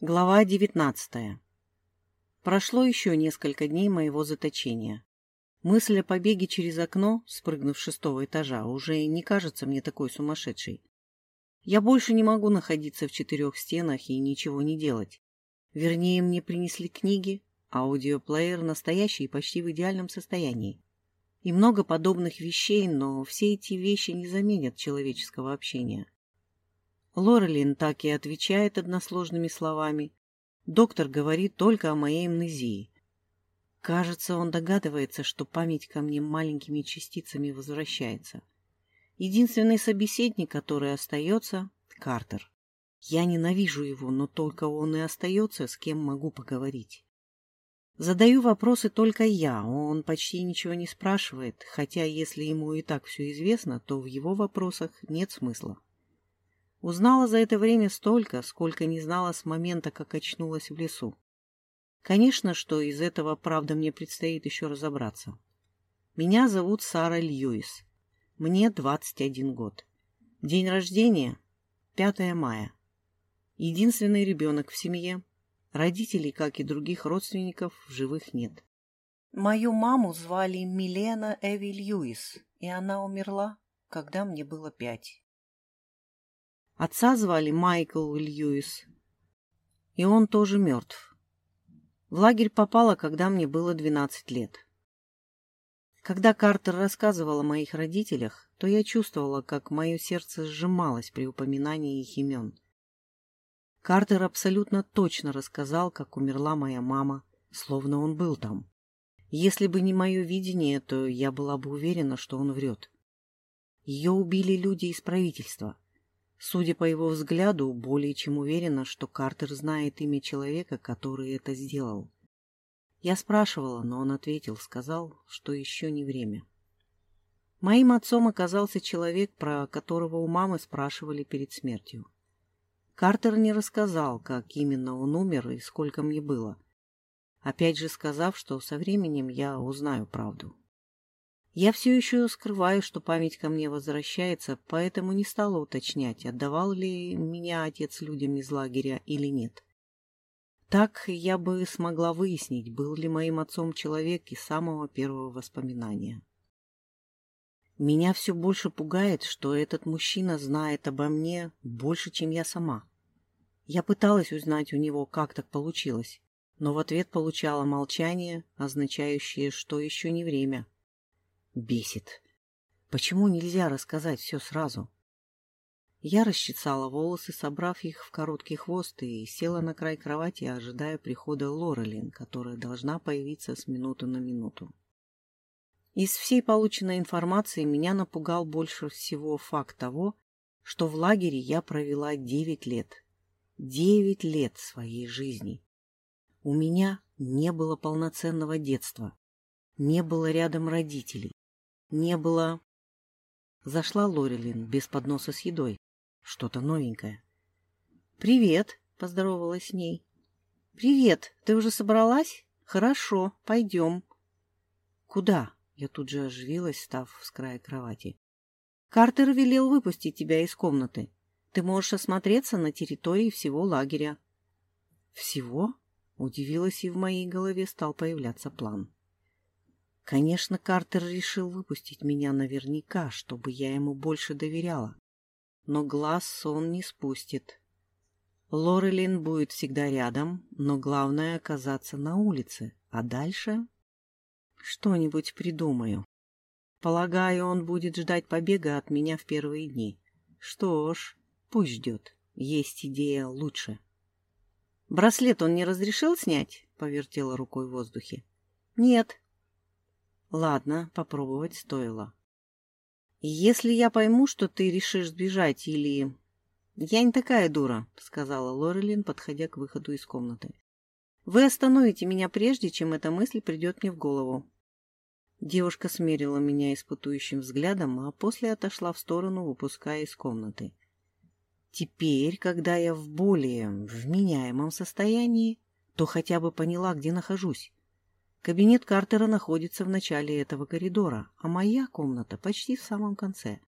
Глава девятнадцатая. Прошло еще несколько дней моего заточения. Мысль о побеге через окно, спрыгнув с шестого этажа, уже не кажется мне такой сумасшедшей. Я больше не могу находиться в четырех стенах и ничего не делать. Вернее, мне принесли книги, аудиоплеер настоящий и почти в идеальном состоянии. И много подобных вещей, но все эти вещи не заменят человеческого общения. Лорелин так и отвечает односложными словами. Доктор говорит только о моей амнезии. Кажется, он догадывается, что память ко мне маленькими частицами возвращается. Единственный собеседник, который остается — Картер. Я ненавижу его, но только он и остается, с кем могу поговорить. Задаю вопросы только я, он почти ничего не спрашивает, хотя если ему и так все известно, то в его вопросах нет смысла. Узнала за это время столько, сколько не знала с момента, как очнулась в лесу. Конечно, что из этого, правда, мне предстоит еще разобраться. Меня зовут Сара Льюис. Мне 21 год. День рождения – 5 мая. Единственный ребенок в семье. Родителей, как и других родственников, в живых нет. Мою маму звали Милена Эви Льюис, и она умерла, когда мне было пять. Отца звали Майкл Льюис, и он тоже мертв. В лагерь попала, когда мне было 12 лет. Когда Картер рассказывал о моих родителях, то я чувствовала, как мое сердце сжималось при упоминании их имен. Картер абсолютно точно рассказал, как умерла моя мама, словно он был там. Если бы не мое видение, то я была бы уверена, что он врет. Ее убили люди из правительства. Судя по его взгляду, более чем уверена, что Картер знает имя человека, который это сделал. Я спрашивала, но он ответил, сказал, что еще не время. Моим отцом оказался человек, про которого у мамы спрашивали перед смертью. Картер не рассказал, как именно он умер и сколько мне было, опять же сказав, что со временем я узнаю правду. Я все еще скрываю, что память ко мне возвращается, поэтому не стала уточнять, отдавал ли меня отец людям из лагеря или нет. Так я бы смогла выяснить, был ли моим отцом человек из самого первого воспоминания. Меня все больше пугает, что этот мужчина знает обо мне больше, чем я сама. Я пыталась узнать у него, как так получилось, но в ответ получала молчание, означающее, что еще не время — Бесит. Почему нельзя рассказать все сразу? Я расчесала волосы, собрав их в короткий хвост, и села на край кровати, ожидая прихода Лорелин, которая должна появиться с минуты на минуту. Из всей полученной информации меня напугал больше всего факт того, что в лагере я провела девять лет. Девять лет своей жизни. У меня не было полноценного детства. Не было рядом родителей не было... Зашла Лорелин без подноса с едой. Что-то новенькое. «Привет!» — поздоровалась с ней. «Привет! Ты уже собралась? Хорошо, пойдем». «Куда?» — я тут же оживилась, став с края кровати. «Картер велел выпустить тебя из комнаты. Ты можешь осмотреться на территории всего лагеря». «Всего?» — удивилась, и в моей голове стал появляться план. Конечно, Картер решил выпустить меня наверняка, чтобы я ему больше доверяла. Но глаз он не спустит. Лорелин будет всегда рядом, но главное — оказаться на улице. А дальше? Что-нибудь придумаю. Полагаю, он будет ждать побега от меня в первые дни. Что ж, пусть ждет. Есть идея лучше. «Браслет он не разрешил снять?» — повертела рукой в воздухе. «Нет», Ладно, попробовать стоило. Если я пойму, что ты решишь сбежать или... Я не такая дура, сказала Лорелин, подходя к выходу из комнаты. Вы остановите меня прежде, чем эта мысль придет мне в голову. Девушка смерила меня испытующим взглядом, а после отошла в сторону, выпуская из комнаты. Теперь, когда я в более вменяемом состоянии, то хотя бы поняла, где нахожусь. Кабинет Картера находится в начале этого коридора, а моя комната почти в самом конце.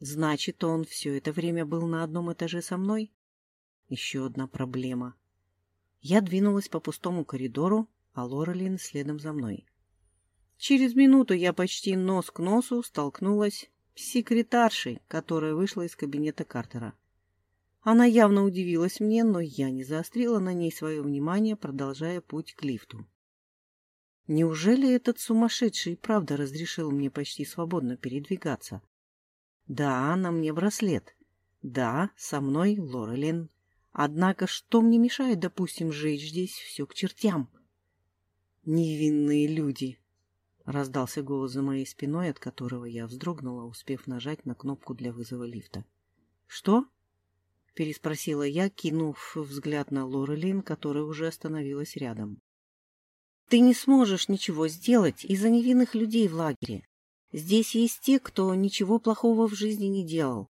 Значит, он все это время был на одном этаже со мной? Еще одна проблема. Я двинулась по пустому коридору, а Лорелин следом за мной. Через минуту я почти нос к носу столкнулась с секретаршей, которая вышла из кабинета Картера. Она явно удивилась мне, но я не заострила на ней свое внимание, продолжая путь к лифту. Неужели этот сумасшедший правда разрешил мне почти свободно передвигаться? Да, на мне браслет. Да, со мной Лорелин. Однако что мне мешает, допустим, сжечь здесь все к чертям? Невинные люди, — раздался голос за моей спиной, от которого я вздрогнула, успев нажать на кнопку для вызова лифта. «Что?» — переспросила я, кинув взгляд на Лорелин, которая уже остановилась рядом. «Ты не сможешь ничего сделать из-за невинных людей в лагере. Здесь есть те, кто ничего плохого в жизни не делал.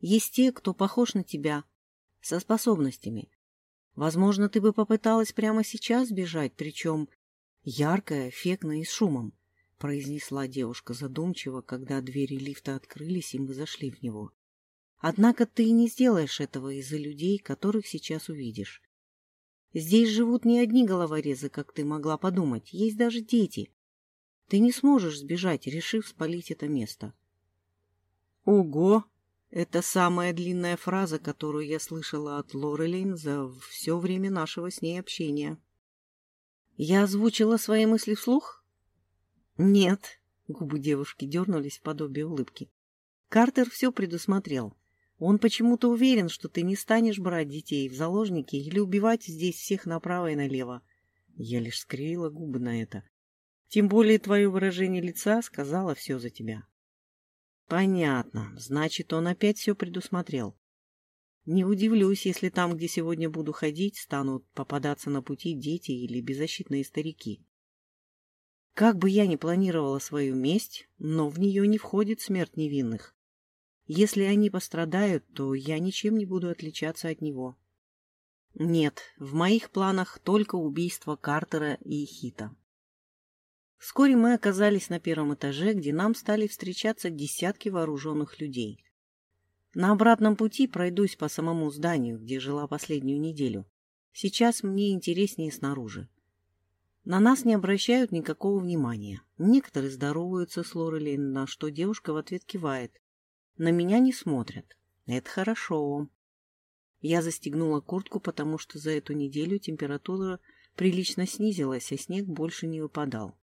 Есть те, кто похож на тебя, со способностями. Возможно, ты бы попыталась прямо сейчас бежать, причем яркая, эффектно и с шумом произнесла девушка задумчиво, когда двери лифта открылись, и мы зашли в него. Однако ты не сделаешь этого из-за людей, которых сейчас увидишь. Здесь живут не одни головорезы, как ты могла подумать, есть даже дети. Ты не сможешь сбежать, решив спалить это место. Ого! Это самая длинная фраза, которую я слышала от Лорелин за все время нашего с ней общения. Я озвучила свои мысли вслух? «Нет», — губы девушки дернулись в подобие улыбки. «Картер все предусмотрел. Он почему-то уверен, что ты не станешь брать детей в заложники или убивать здесь всех направо и налево». Я лишь скривила губы на это. Тем более твое выражение лица сказала все за тебя. Понятно. Значит, он опять все предусмотрел. Не удивлюсь, если там, где сегодня буду ходить, станут попадаться на пути дети или беззащитные старики. Как бы я ни планировала свою месть, но в нее не входит смерть невинных. Если они пострадают, то я ничем не буду отличаться от него. Нет, в моих планах только убийство Картера и Хита. Вскоре мы оказались на первом этаже, где нам стали встречаться десятки вооруженных людей. На обратном пути пройдусь по самому зданию, где жила последнюю неделю. Сейчас мне интереснее снаружи. На нас не обращают никакого внимания. Некоторые здороваются с Лорелин, на что девушка в ответ кивает. На меня не смотрят. Это хорошо. Я застегнула куртку, потому что за эту неделю температура прилично снизилась, а снег больше не выпадал.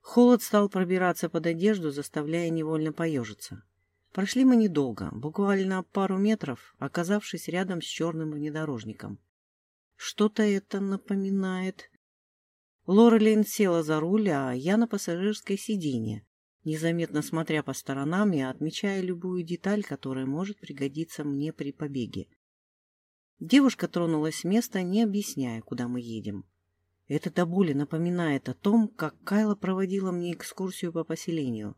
Холод стал пробираться под одежду, заставляя невольно поежиться. Прошли мы недолго, буквально пару метров, оказавшись рядом с черным внедорожником. Что-то это напоминает... Лорелин села за руль, а я на пассажирское сиденье, незаметно смотря по сторонам и отмечая любую деталь, которая может пригодиться мне при побеге. Девушка тронулась с места, не объясняя, куда мы едем. Это до боли напоминает о том, как Кайла проводила мне экскурсию по поселению.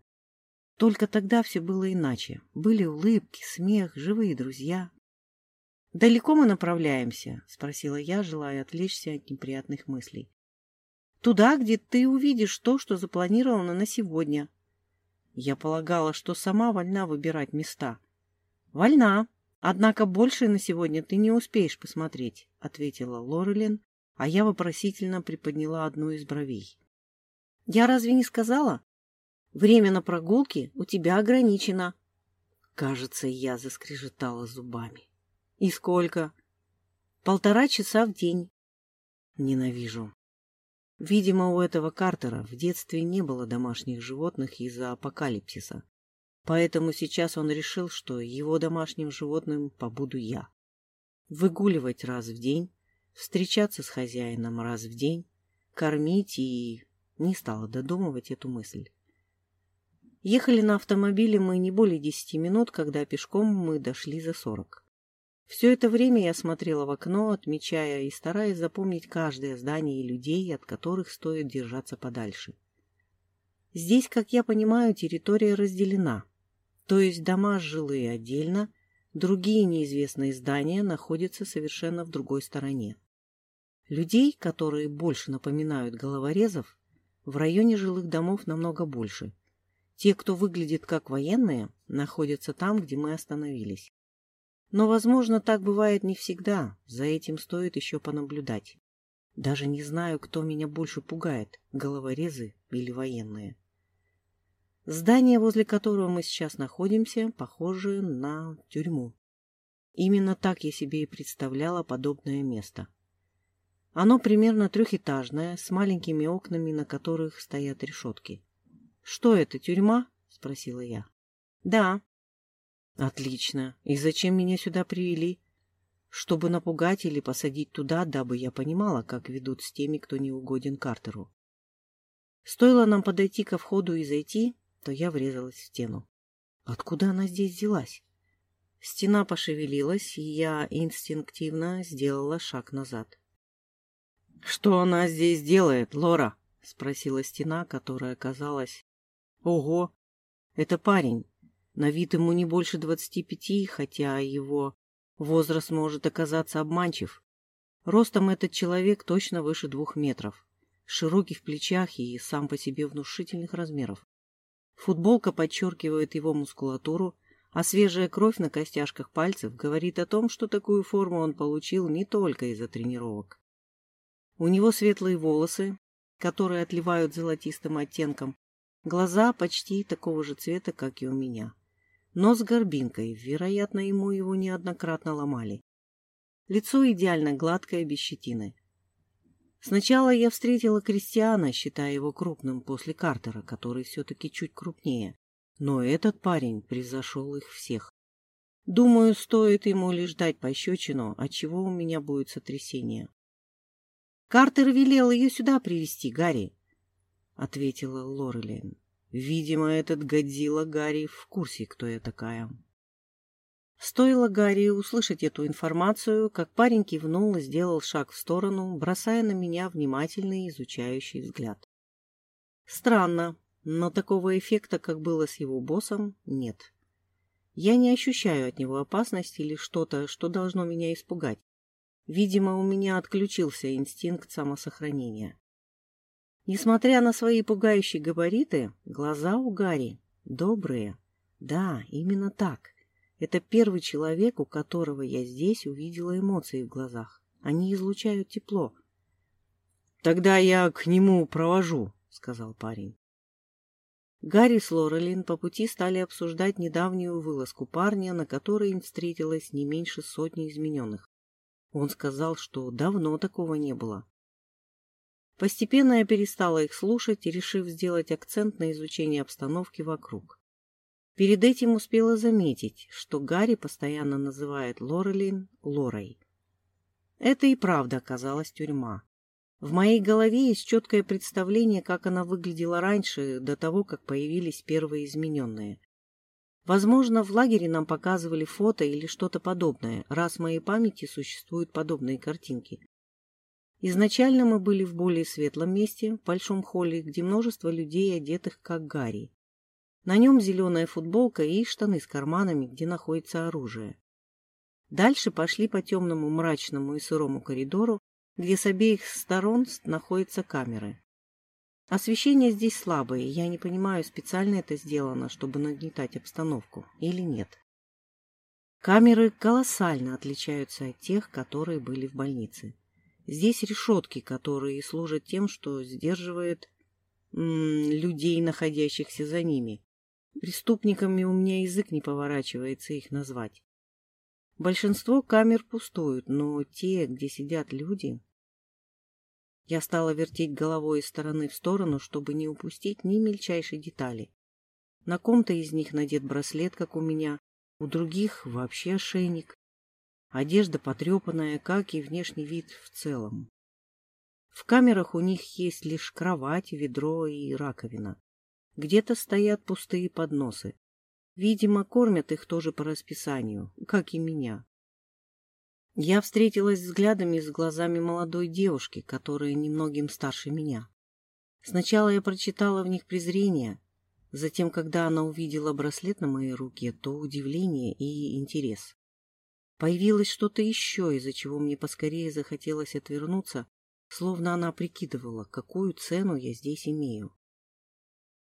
Только тогда все было иначе. Были улыбки, смех, живые друзья. «Далеко мы направляемся?» — спросила я, желая отвлечься от неприятных мыслей. Туда, где ты увидишь то, что запланировано на сегодня. Я полагала, что сама вольна выбирать места. Вольна. Однако больше на сегодня ты не успеешь посмотреть, ответила Лорелин, а я вопросительно приподняла одну из бровей. Я разве не сказала? Время на прогулки у тебя ограничено. Кажется, я заскрежетала зубами. И сколько? Полтора часа в день. Ненавижу. Видимо, у этого Картера в детстве не было домашних животных из-за апокалипсиса. Поэтому сейчас он решил, что его домашним животным побуду я. Выгуливать раз в день, встречаться с хозяином раз в день, кормить и... Не стала додумывать эту мысль. Ехали на автомобиле мы не более десяти минут, когда пешком мы дошли за сорок. Все это время я смотрела в окно, отмечая и стараясь запомнить каждое здание и людей, от которых стоит держаться подальше. Здесь, как я понимаю, территория разделена. То есть дома жилые отдельно, другие неизвестные здания находятся совершенно в другой стороне. Людей, которые больше напоминают головорезов, в районе жилых домов намного больше. Те, кто выглядит как военные, находятся там, где мы остановились. Но, возможно, так бывает не всегда. За этим стоит еще понаблюдать. Даже не знаю, кто меня больше пугает, головорезы или военные. Здание, возле которого мы сейчас находимся, похоже на тюрьму. Именно так я себе и представляла подобное место. Оно примерно трехэтажное, с маленькими окнами, на которых стоят решетки. — Что это, тюрьма? — спросила я. — Да. — Отлично. И зачем меня сюда привели? Чтобы напугать или посадить туда, дабы я понимала, как ведут с теми, кто не угоден Картеру. Стоило нам подойти ко входу и зайти, то я врезалась в стену. Откуда она здесь взялась? Стена пошевелилась, и я инстинктивно сделала шаг назад. — Что она здесь делает, Лора? — спросила стена, которая казалась... — Ого! Это парень. На вид ему не больше двадцати пяти, хотя его возраст может оказаться обманчив. Ростом этот человек точно выше двух метров, широкий в плечах и сам по себе внушительных размеров. Футболка подчеркивает его мускулатуру, а свежая кровь на костяшках пальцев говорит о том, что такую форму он получил не только из-за тренировок. У него светлые волосы, которые отливают золотистым оттенком, глаза почти такого же цвета, как и у меня. Нос с горбинкой, вероятно, ему его неоднократно ломали. Лицо идеально гладкое, без щетины. Сначала я встретила Кристиана, считая его крупным после Картера, который все-таки чуть крупнее. Но этот парень превзошел их всех. Думаю, стоит ему лишь дать пощечину, отчего у меня будет сотрясение. — Картер велел ее сюда привести, Гарри, — ответила Лорелин. Видимо, этот Годзилла Гарри в курсе, кто я такая. Стоило Гарри услышать эту информацию, как парень кивнул и сделал шаг в сторону, бросая на меня внимательный изучающий взгляд. Странно, но такого эффекта, как было с его боссом, нет. Я не ощущаю от него опасности или что-то, что должно меня испугать. Видимо, у меня отключился инстинкт самосохранения. Несмотря на свои пугающие габариты, глаза у Гарри добрые. Да, именно так. Это первый человек, у которого я здесь увидела эмоции в глазах. Они излучают тепло. — Тогда я к нему провожу, — сказал парень. Гарри с Лорелин по пути стали обсуждать недавнюю вылазку парня, на которой им встретилось не меньше сотни измененных. Он сказал, что давно такого не было. Постепенно я перестала их слушать, решив сделать акцент на изучении обстановки вокруг. Перед этим успела заметить, что Гарри постоянно называет Лорелин Лорой. Это и правда оказалась тюрьма. В моей голове есть четкое представление, как она выглядела раньше, до того, как появились первые измененные. Возможно, в лагере нам показывали фото или что-то подобное, раз в моей памяти существуют подобные картинки. Изначально мы были в более светлом месте, в большом холле, где множество людей, одетых как Гарри. На нем зеленая футболка и штаны с карманами, где находится оружие. Дальше пошли по темному, мрачному и сырому коридору, где с обеих сторон находятся камеры. Освещение здесь слабое, я не понимаю, специально это сделано, чтобы нагнетать обстановку, или нет. Камеры колоссально отличаются от тех, которые были в больнице. Здесь решетки, которые служат тем, что сдерживает людей, находящихся за ними. Преступниками у меня язык не поворачивается их назвать. Большинство камер пустуют, но те, где сидят люди... Я стала вертеть головой из стороны в сторону, чтобы не упустить ни мельчайшей детали. На ком-то из них надет браслет, как у меня, у других вообще ошейник. Одежда потрепанная, как и внешний вид в целом. В камерах у них есть лишь кровать, ведро и раковина. Где-то стоят пустые подносы. Видимо, кормят их тоже по расписанию, как и меня. Я встретилась взглядами с глазами молодой девушки, которая немногим старше меня. Сначала я прочитала в них презрение, затем, когда она увидела браслет на моей руке, то удивление и интерес. Появилось что-то еще, из-за чего мне поскорее захотелось отвернуться, словно она прикидывала, какую цену я здесь имею.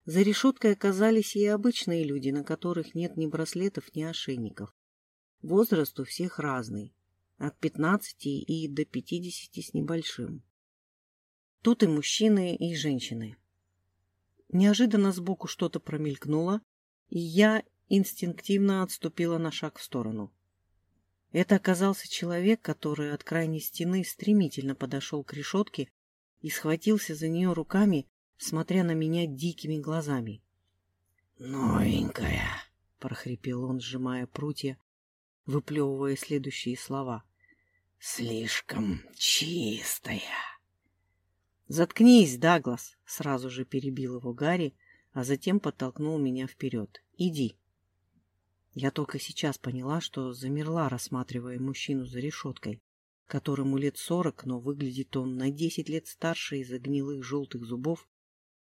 За решеткой оказались и обычные люди, на которых нет ни браслетов, ни ошейников. Возраст у всех разный, от 15 и до 50 с небольшим. Тут и мужчины, и женщины. Неожиданно сбоку что-то промелькнуло, и я инстинктивно отступила на шаг в сторону. Это оказался человек, который от крайней стены стремительно подошел к решетке и схватился за нее руками, смотря на меня дикими глазами. «Новенькая!» — прохрипел он, сжимая прутья, выплевывая следующие слова. «Слишком чистая!» «Заткнись, Даглас!» — сразу же перебил его Гарри, а затем подтолкнул меня вперед. «Иди!» Я только сейчас поняла, что замерла, рассматривая мужчину за решеткой, которому лет сорок, но выглядит он на десять лет старше из-за гнилых желтых зубов,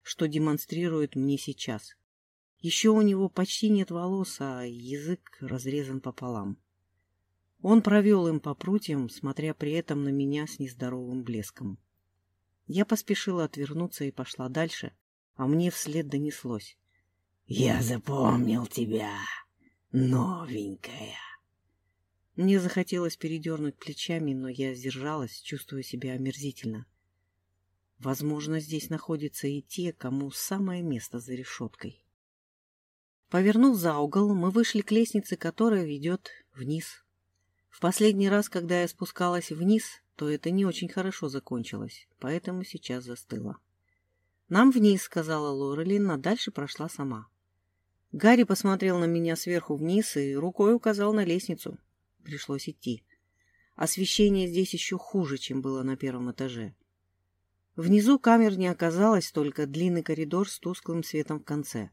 что демонстрирует мне сейчас. Еще у него почти нет волос, а язык разрезан пополам. Он провел им по прутьям, смотря при этом на меня с нездоровым блеском. Я поспешила отвернуться и пошла дальше, а мне вслед донеслось. — Я запомнил тебя! Новенькая. Мне захотелось передернуть плечами, но я сдержалась, чувствуя себя омерзительно. Возможно, здесь находятся и те, кому самое место за решеткой. Повернув за угол, мы вышли к лестнице, которая ведет вниз. В последний раз, когда я спускалась вниз, то это не очень хорошо закончилось, поэтому сейчас застыла. «Нам вниз», — сказала Лорелин, а дальше прошла сама. Гарри посмотрел на меня сверху вниз и рукой указал на лестницу. Пришлось идти. Освещение здесь еще хуже, чем было на первом этаже. Внизу камер не оказалось, только длинный коридор с тусклым светом в конце.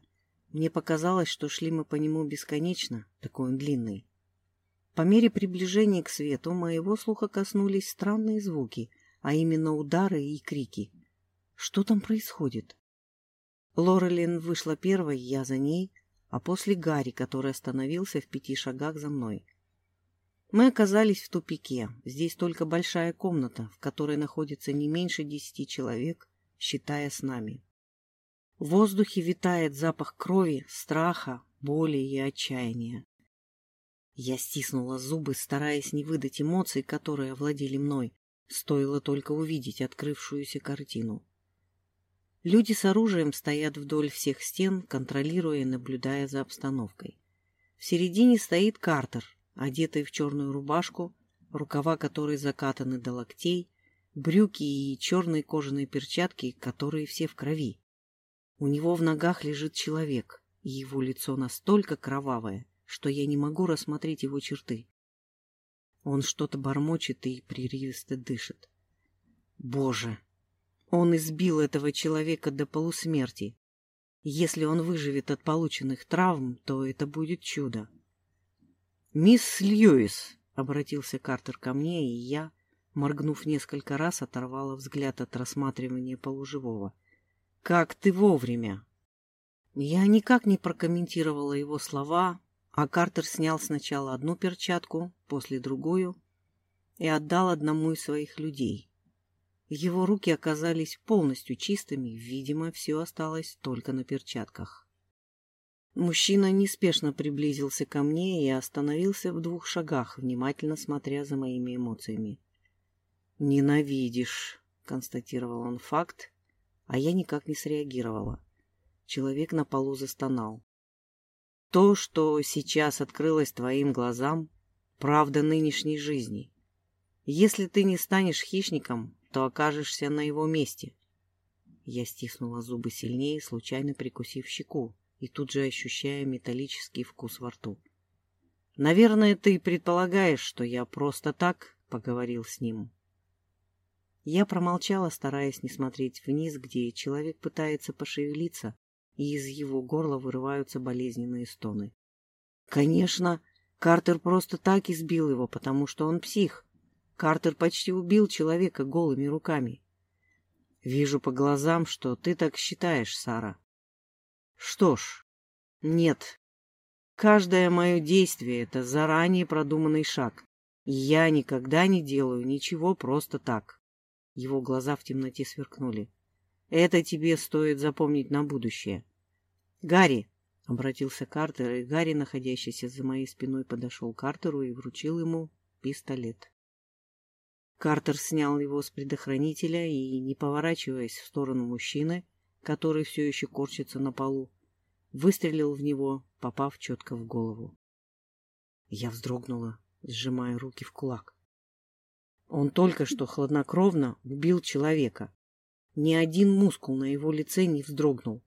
Мне показалось, что шли мы по нему бесконечно, такой он длинный. По мере приближения к свету моего слуха коснулись странные звуки, а именно удары и крики. Что там происходит? Лорелин вышла первой, я за ней, а после Гарри, который остановился в пяти шагах за мной. Мы оказались в тупике. Здесь только большая комната, в которой находится не меньше десяти человек, считая с нами. В воздухе витает запах крови, страха, боли и отчаяния. Я стиснула зубы, стараясь не выдать эмоций, которые овладели мной, стоило только увидеть открывшуюся картину. Люди с оружием стоят вдоль всех стен, контролируя и наблюдая за обстановкой. В середине стоит Картер, одетый в черную рубашку, рукава которой закатаны до локтей, брюки и черные кожаные перчатки, которые все в крови. У него в ногах лежит человек, и его лицо настолько кровавое, что я не могу рассмотреть его черты. Он что-то бормочет и прерывисто дышит. Боже, он избил этого человека до полусмерти. Если он выживет от полученных травм, то это будет чудо. «Мисс Льюис», — обратился Картер ко мне, и я, моргнув несколько раз, оторвала взгляд от рассматривания полуживого. «Как ты вовремя!» Я никак не прокомментировала его слова, а Картер снял сначала одну перчатку, после другую и отдал одному из своих людей. Его руки оказались полностью чистыми, видимо, все осталось только на перчатках. Мужчина неспешно приблизился ко мне и остановился в двух шагах, внимательно смотря за моими эмоциями. «Ненавидишь», — констатировал он факт, а я никак не среагировала. Человек на полу застонал. «То, что сейчас открылось твоим глазам, правда нынешней жизни. Если ты не станешь хищником, то окажешься на его месте. Я стиснула зубы сильнее, случайно прикусив щеку, и тут же ощущая металлический вкус во рту. «Наверное, ты предполагаешь, что я просто так поговорил с ним». Я промолчала, стараясь не смотреть вниз, где человек пытается пошевелиться, и из его горла вырываются болезненные стоны. Конечно, Картер просто так избил его, потому что он псих. Картер почти убил человека голыми руками. Вижу по глазам, что ты так считаешь, Сара. Что ж, нет. Каждое мое действие — это заранее продуманный шаг. И я никогда не делаю ничего просто так. Его глаза в темноте сверкнули. Это тебе стоит запомнить на будущее. Гарри, Обратился Картер, и Гарри, находящийся за моей спиной, подошел к Картеру и вручил ему пистолет. Картер снял его с предохранителя и, не поворачиваясь в сторону мужчины, который все еще корчится на полу, выстрелил в него, попав четко в голову. Я вздрогнула, сжимая руки в кулак. Он только что хладнокровно убил человека. Ни один мускул на его лице не вздрогнул.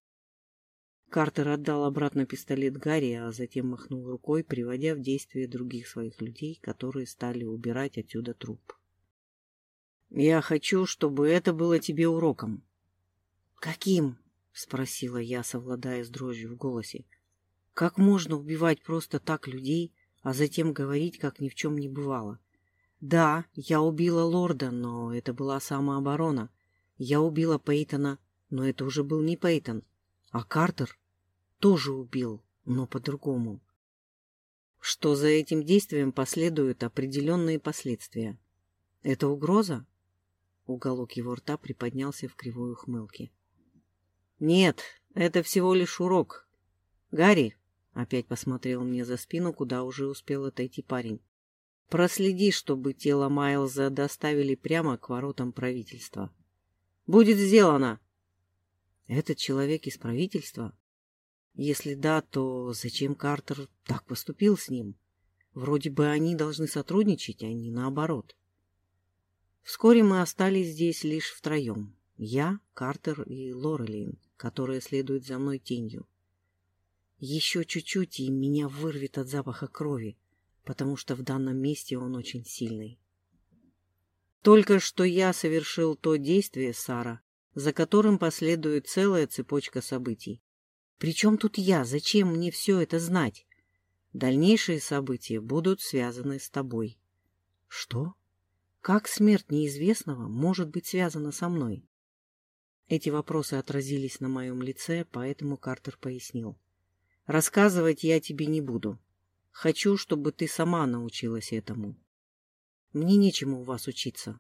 Картер отдал обратно пистолет Гарри, а затем махнул рукой, приводя в действие других своих людей, которые стали убирать отсюда труп. «Я хочу, чтобы это было тебе уроком». «Каким?» — спросила я, совладая с дрожью в голосе. «Как можно убивать просто так людей, а затем говорить, как ни в чем не бывало?» Да, я убила лорда, но это была самооборона. Я убила Пейтона, но это уже был не Пейтон. А Картер тоже убил, но по-другому. Что за этим действием последуют определенные последствия. Это угроза? Уголок его рта приподнялся в кривой ухмылке. Нет, это всего лишь урок. Гарри, опять посмотрел мне за спину, куда уже успел отойти парень. Проследи, чтобы тело Майлза доставили прямо к воротам правительства. Будет сделано. Этот человек из правительства? Если да, то зачем Картер так поступил с ним? Вроде бы они должны сотрудничать, а не наоборот. Вскоре мы остались здесь лишь втроем. Я, Картер и Лорелин, которая следует за мной тенью. Еще чуть-чуть, и меня вырвет от запаха крови потому что в данном месте он очень сильный. Только что я совершил то действие, Сара, за которым последует целая цепочка событий. Причем тут я? Зачем мне все это знать? Дальнейшие события будут связаны с тобой. Что? Как смерть неизвестного может быть связана со мной? Эти вопросы отразились на моем лице, поэтому Картер пояснил. Рассказывать я тебе не буду. Хочу, чтобы ты сама научилась этому. Мне нечему у вас учиться.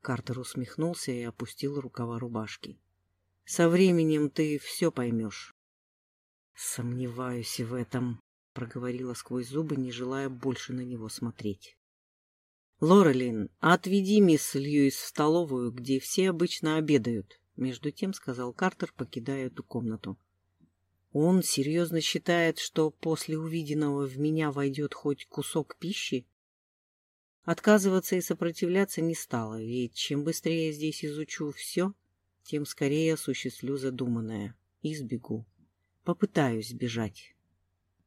Картер усмехнулся и опустил рукава рубашки. Со временем ты все поймешь. Сомневаюсь в этом, проговорила сквозь зубы, не желая больше на него смотреть. Лорелин, отведи мисс Льюис в столовую, где все обычно обедают, между тем сказал Картер, покидая эту комнату. Он серьезно считает, что после увиденного в меня войдет хоть кусок пищи? Отказываться и сопротивляться не стало, ведь чем быстрее я здесь изучу все, тем скорее осуществлю задуманное и сбегу. Попытаюсь сбежать.